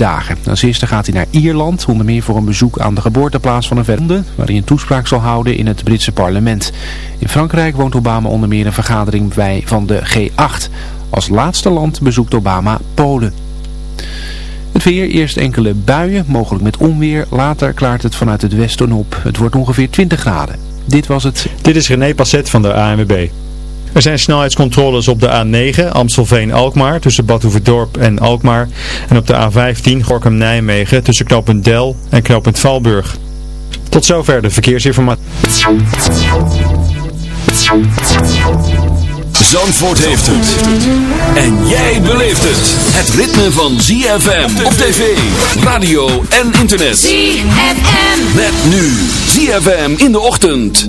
dagen. Als eerste gaat hij naar Ierland, onder meer voor een bezoek aan de geboorteplaats van een verwonde, waar hij een toespraak zal houden in het Britse parlement. In Frankrijk woont Obama onder meer een vergadering bij van de G8. Als laatste land bezoekt Obama Polen. Het weer, eerst enkele buien, mogelijk met onweer. Later klaart het vanuit het westen op. Het wordt ongeveer 20 graden. Dit was het. Dit is René Passet van de ANWB. Er zijn snelheidscontroles op de A9 Amstelveen-Alkmaar tussen Badhoevedorp en Alkmaar. En op de A15 Gorkum-Nijmegen tussen knooppunt Del en knooppunt Valburg. Tot zover de verkeersinformatie. Zandvoort heeft het. En jij beleeft het. Het ritme van ZFM op tv, radio en internet. ZFM. Met nu ZFM in de ochtend.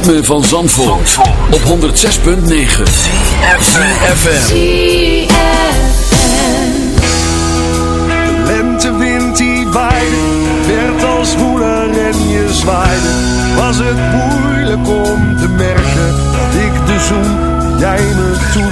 Ritme van Zandvoort, op 106.9 CFFM De lentewind die waaide, werd als woeler en je zwaaide. Was het moeilijk om te merken dat ik de zoen jij me toeblies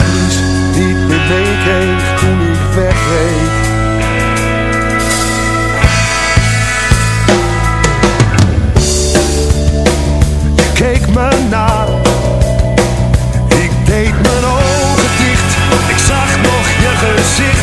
nog je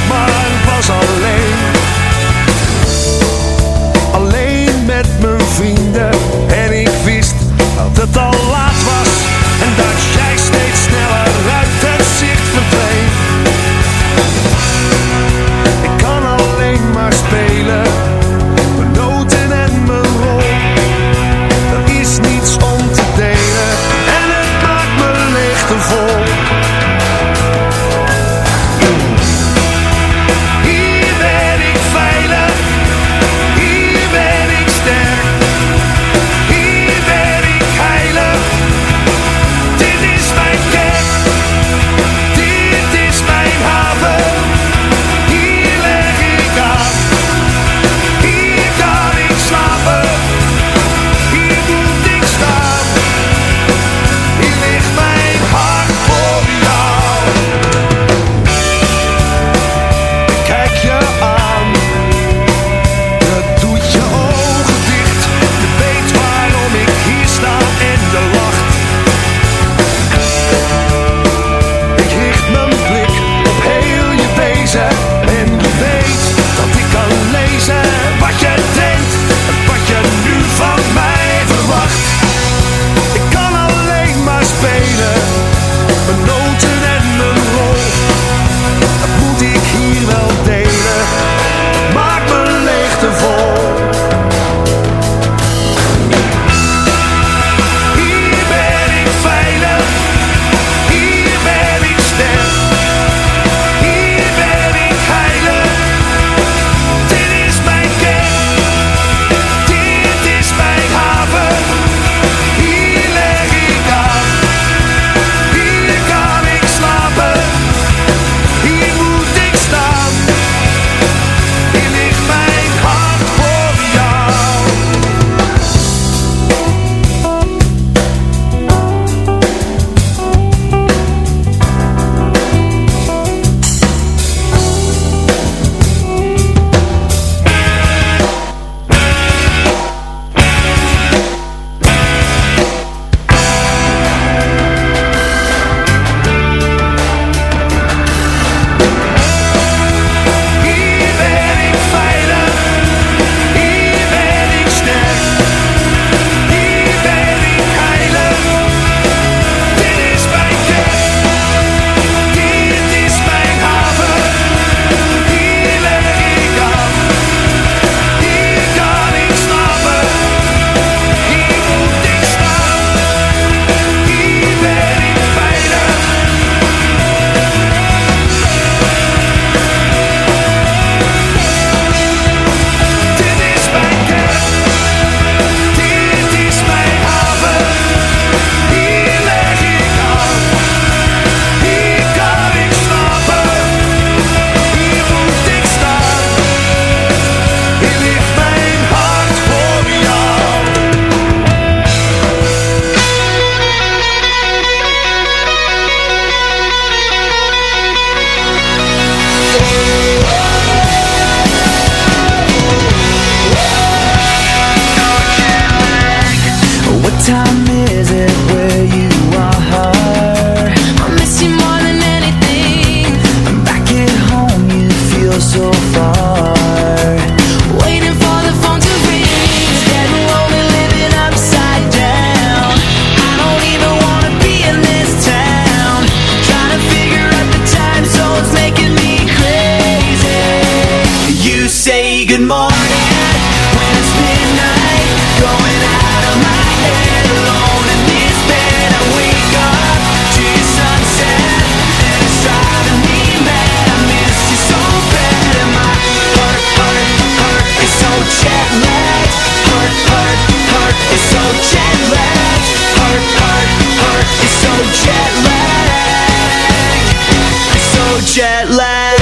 jet lag.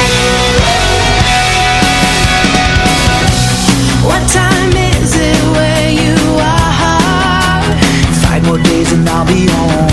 What time is it where you are? Five more days and I'll be home.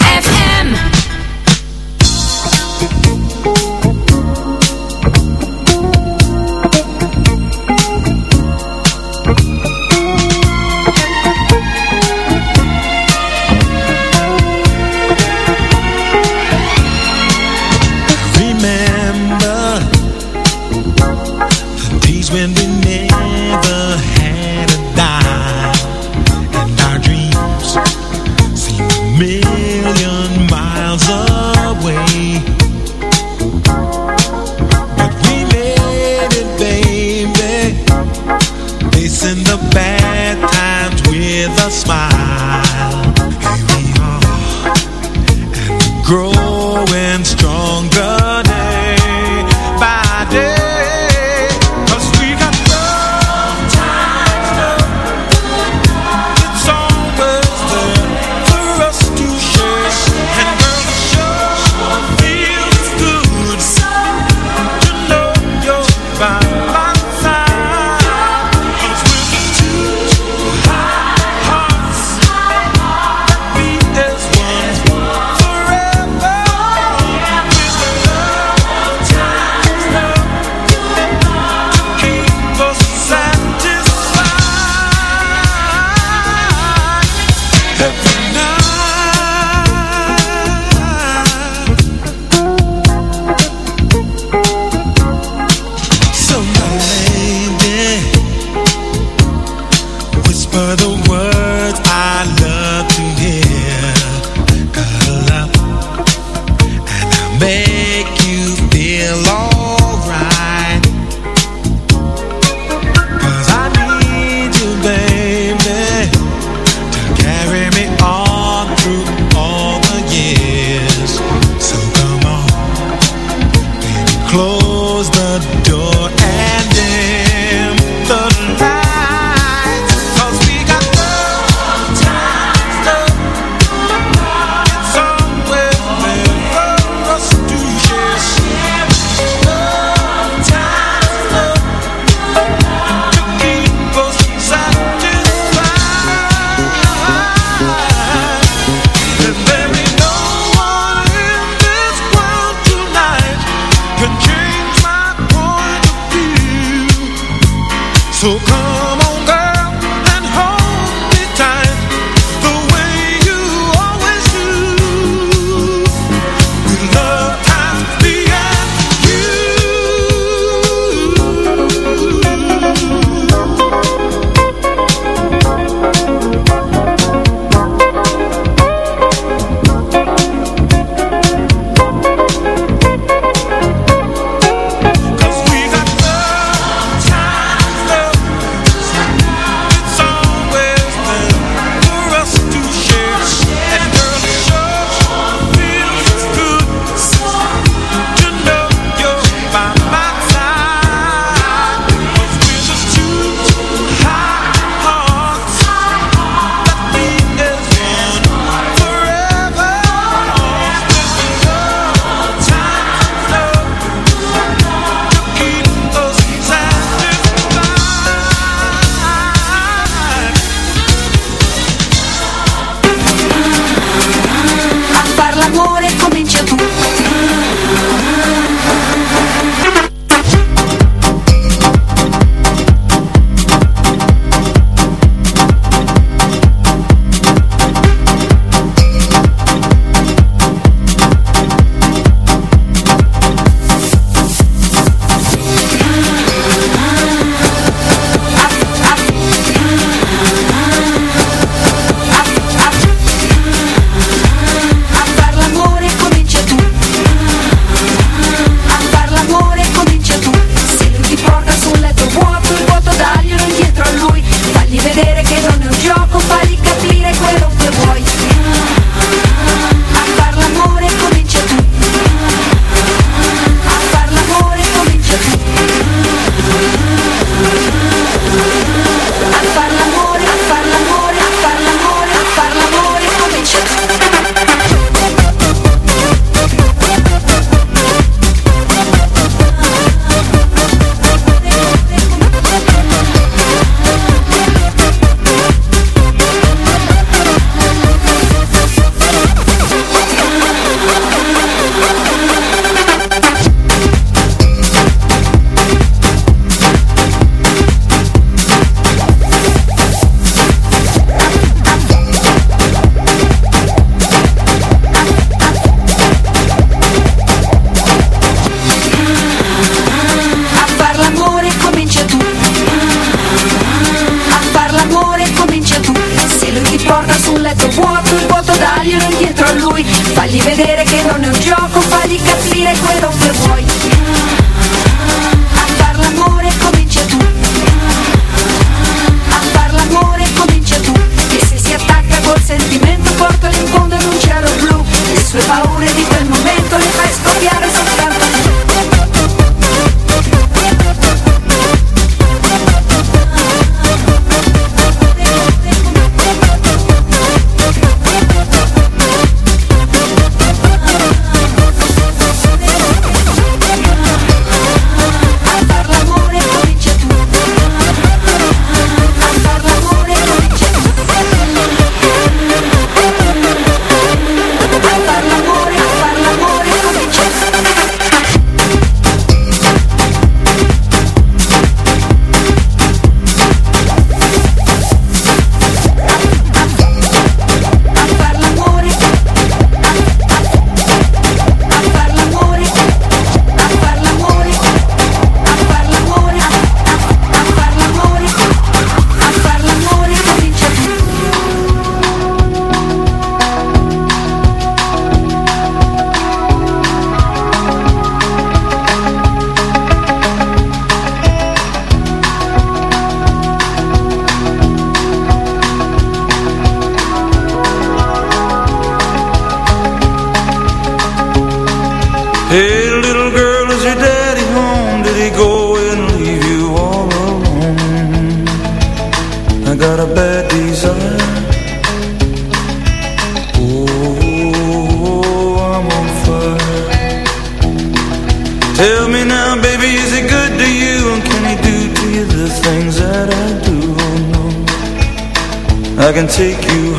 I can take you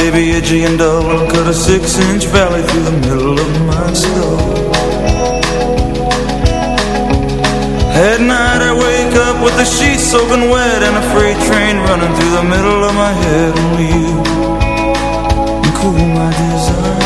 Baby, itchy and dull will cut a six-inch valley Through the middle of my skull At night I wake up With the sheets soaking wet And a freight train running Through the middle of my head Only you. Can cool my desire.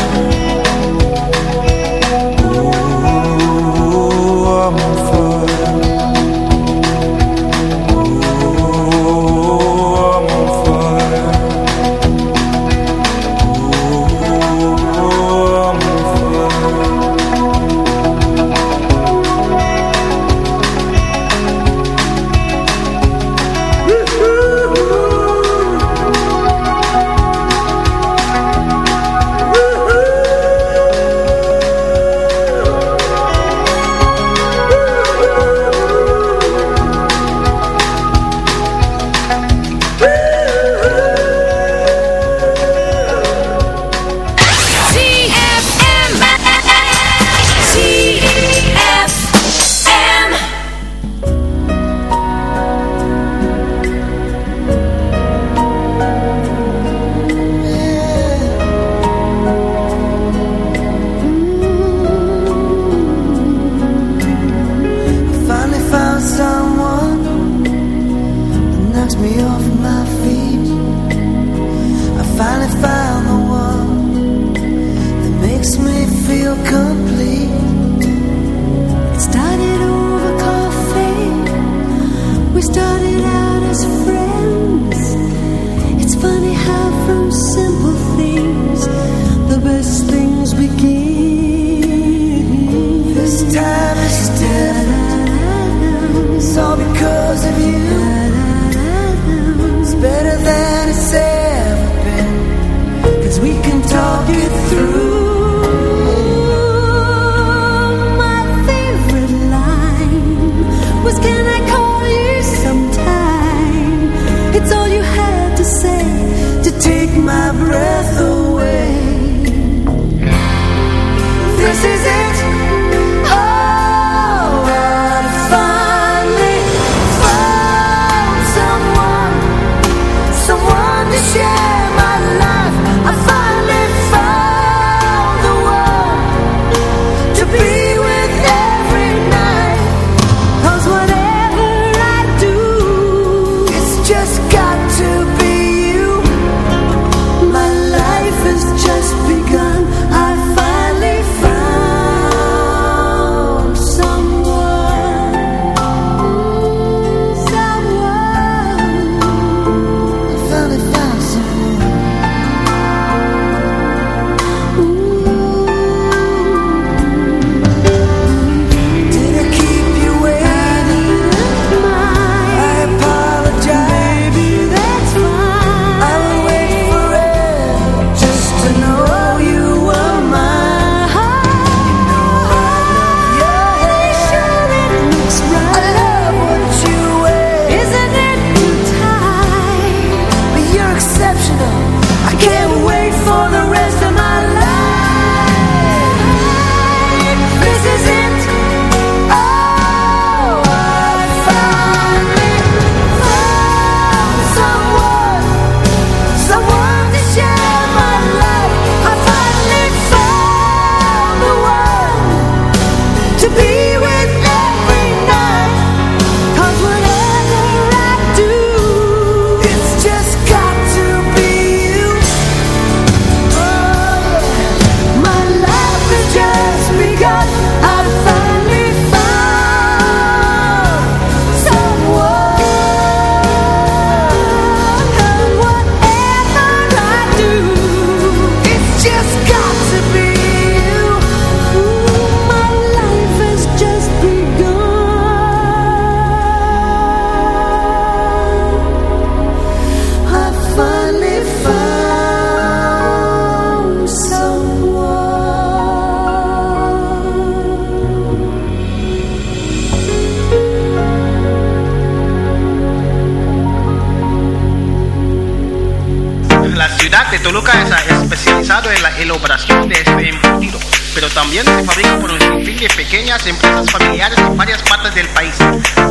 Ciudad de Toluca es especializado en la elaboración de este embutido, pero también se fabrica por un sinfín de pequeñas empresas familiares en varias partes del país.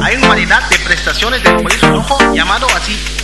Hay una variedad de prestaciones del chorizo rojo llamado así.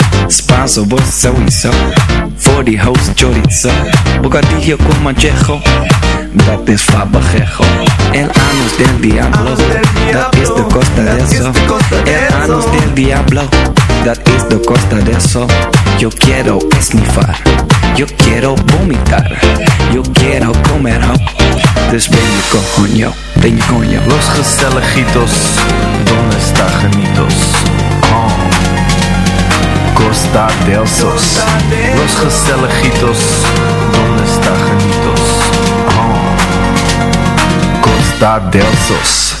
Spanso, vos sowieso. For the house chorizo. Bocadillo con manchejo. Dat is fabajejo. El anus del diablo. Dat is de costa de eso. El anus del diablo. Dat is de costa de eso. Yo quiero esnifar. Yo quiero vomitar. Yo quiero comer ho. Dus ben je coño, ben je coño. Los Gestelejitos, ¿dónde está Janitos? Oh. Costa del Sos. Los Gestelejitos, ¿dónde está Janitos? Oh. Costa del Sos.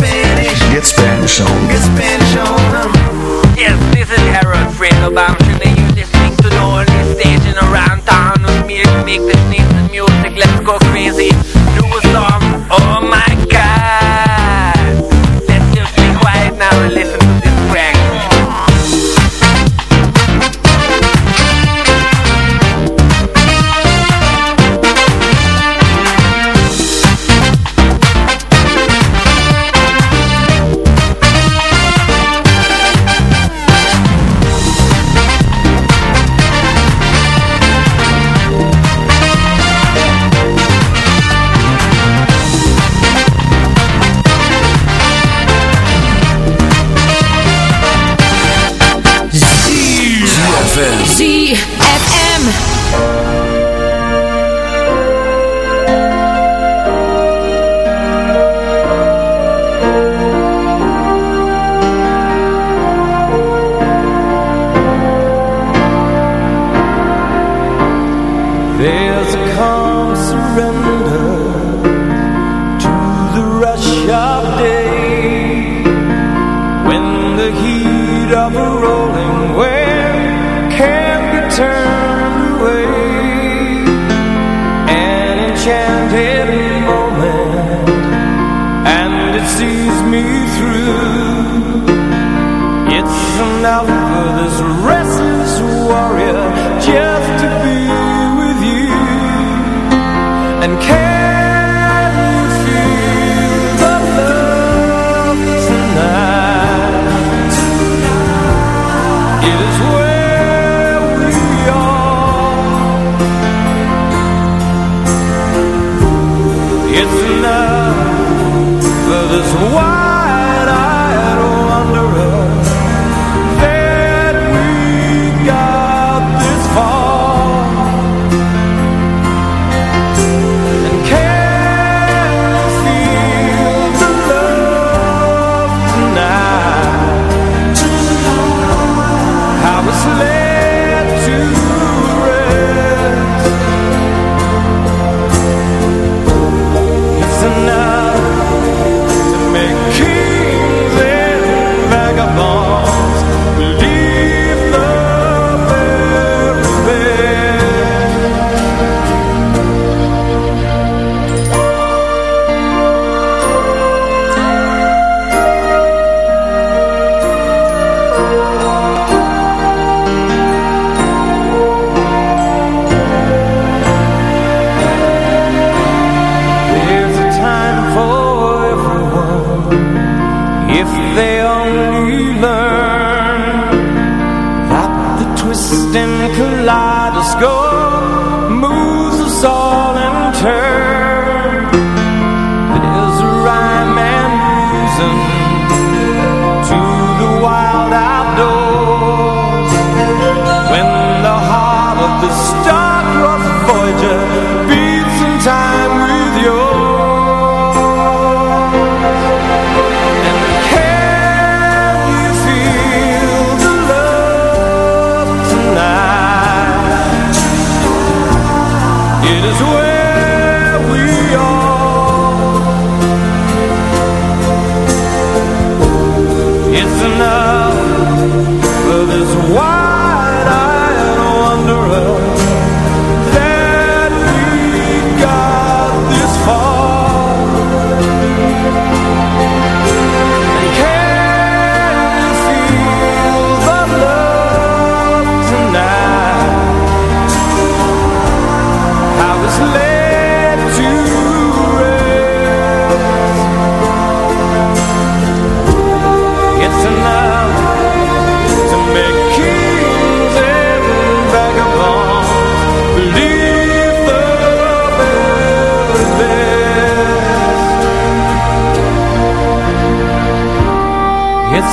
Get Spanish, Get Spanish on. get Spanish on. Yes, this is Harold Fredo Bamshin and you listening to the only station around town with me to make this nice music. Let's go crazy. Do a song.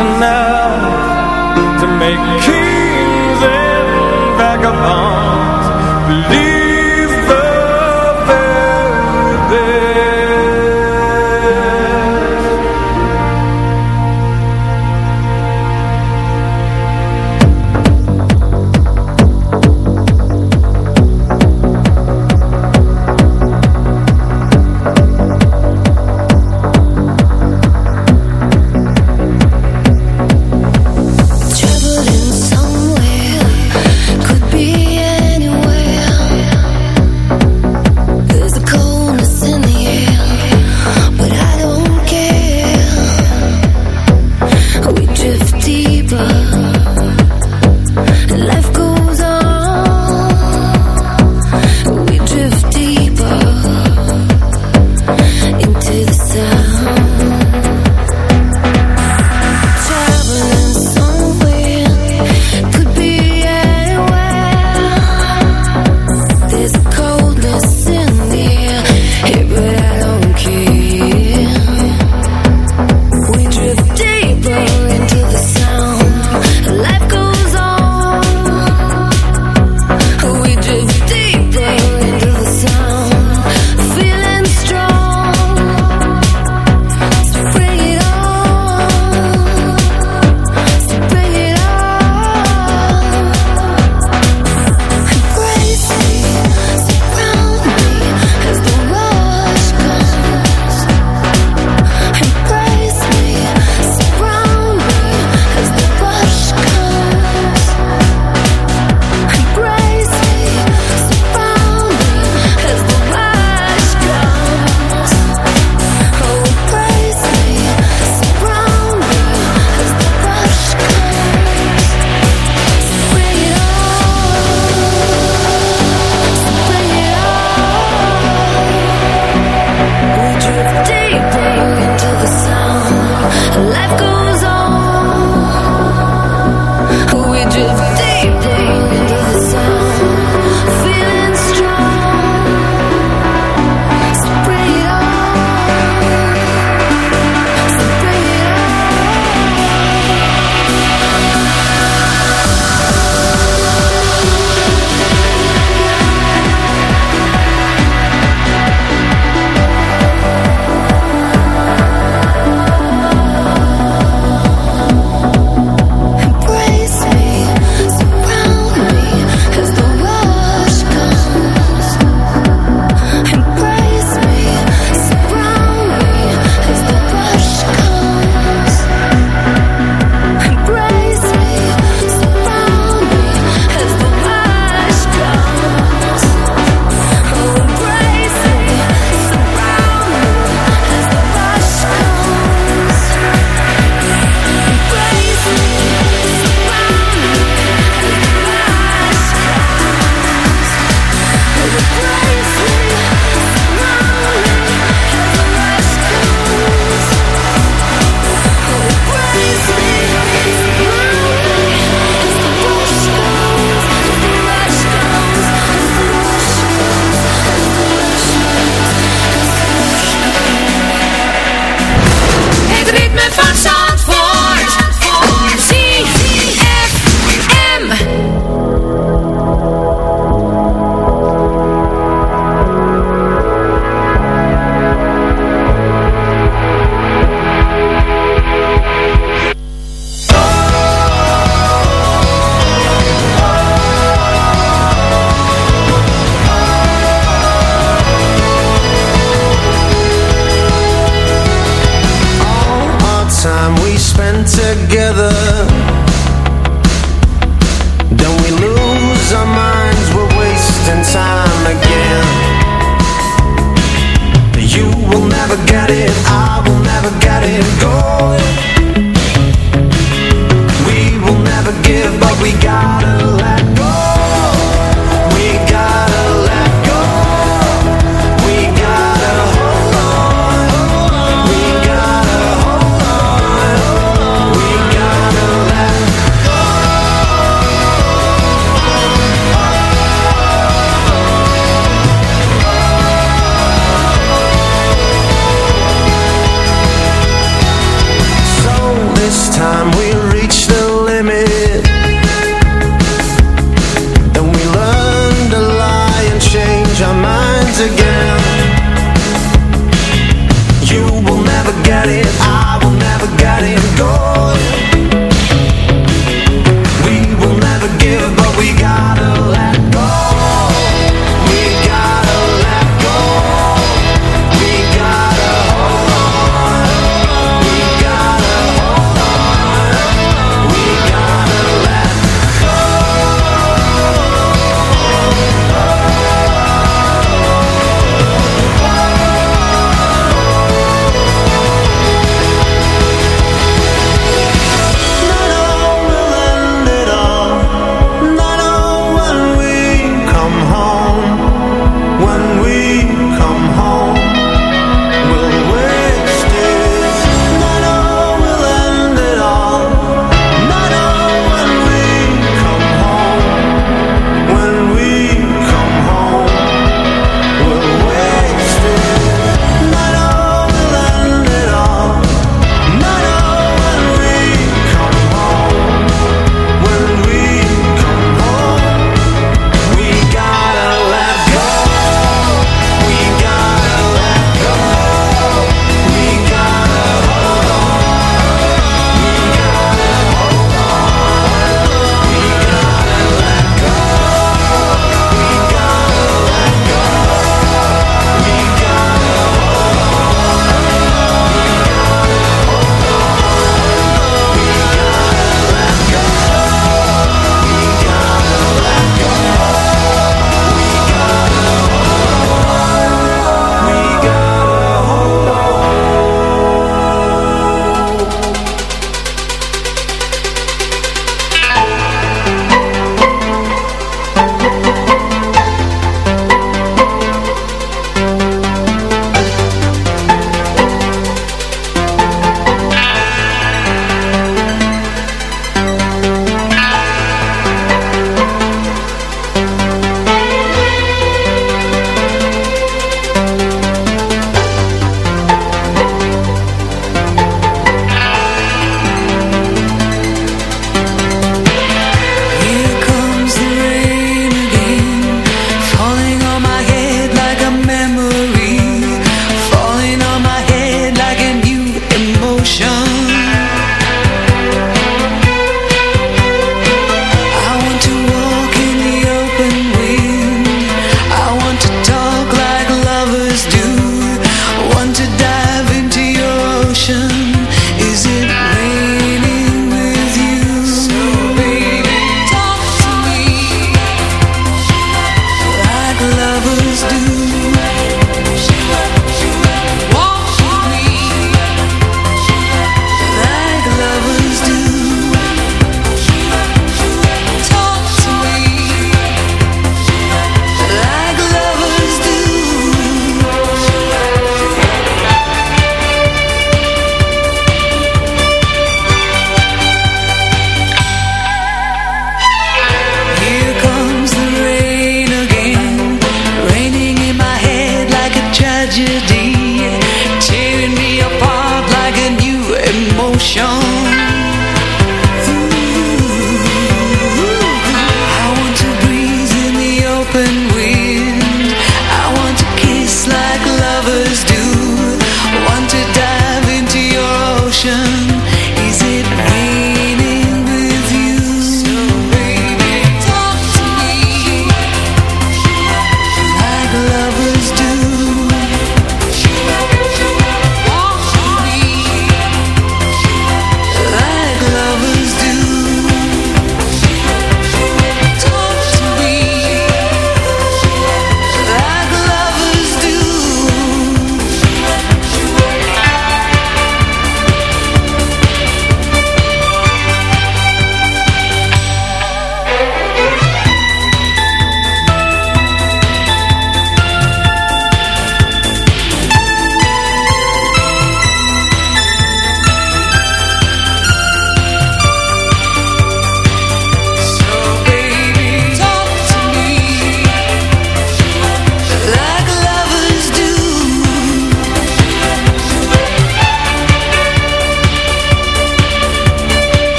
Enough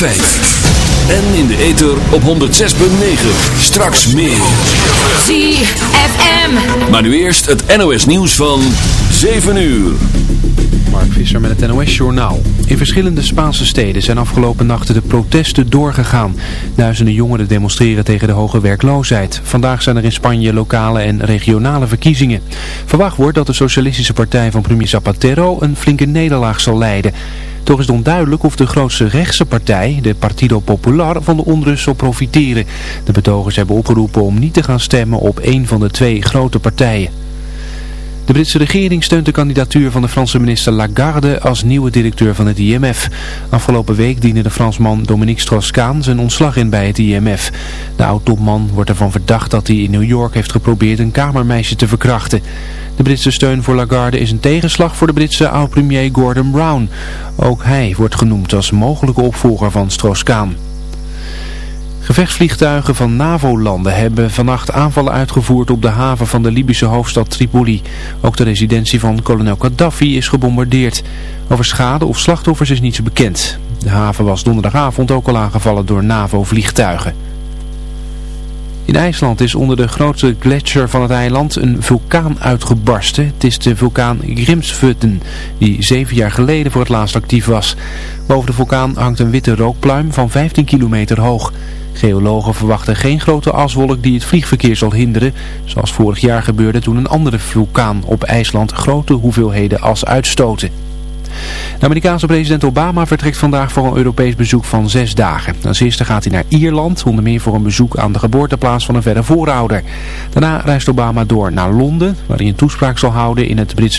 En in de ether op 106.9. Straks meer. ZFM. Maar nu eerst het NOS nieuws van 7 uur. Mark Visser met het NOS-journaal. In verschillende Spaanse steden zijn afgelopen nachten de protesten doorgegaan. Duizenden jongeren demonstreren tegen de hoge werkloosheid. Vandaag zijn er in Spanje lokale en regionale verkiezingen. Verwacht wordt dat de socialistische partij van premier Zapatero een flinke nederlaag zal leiden. Toch is het onduidelijk of de grootste rechtse partij, de Partido Popular, van de onrust zal profiteren. De betogers hebben opgeroepen om niet te gaan stemmen op één van de twee grote partijen. De Britse regering steunt de kandidatuur van de Franse minister Lagarde als nieuwe directeur van het IMF. Afgelopen week diende de Fransman Dominique Strauss-Kaan zijn ontslag in bij het IMF. De oud-topman wordt ervan verdacht dat hij in New York heeft geprobeerd een kamermeisje te verkrachten. De Britse steun voor Lagarde is een tegenslag voor de Britse oud-premier Gordon Brown. Ook hij wordt genoemd als mogelijke opvolger van Strauss-Kaan. Gevechtsvliegtuigen van NAVO-landen hebben vannacht aanvallen uitgevoerd op de haven van de Libische hoofdstad Tripoli. Ook de residentie van kolonel Gaddafi is gebombardeerd. Over schade of slachtoffers is niets bekend. De haven was donderdagavond ook al aangevallen door NAVO-vliegtuigen. In IJsland is onder de grootste gletsjer van het eiland een vulkaan uitgebarsten. Het is de vulkaan Grimsvötn, die zeven jaar geleden voor het laatst actief was. Boven de vulkaan hangt een witte rookpluim van 15 kilometer hoog. Geologen verwachten geen grote aswolk die het vliegverkeer zal hinderen, zoals vorig jaar gebeurde toen een andere vulkaan op IJsland grote hoeveelheden as uitstoten. De Amerikaanse president Obama vertrekt vandaag voor een Europees bezoek van zes dagen. Als eerste gaat hij naar Ierland, onder meer voor een bezoek aan de geboorteplaats van een verre voorouder. Daarna reist Obama door naar Londen, waar hij een toespraak zal houden in het Britse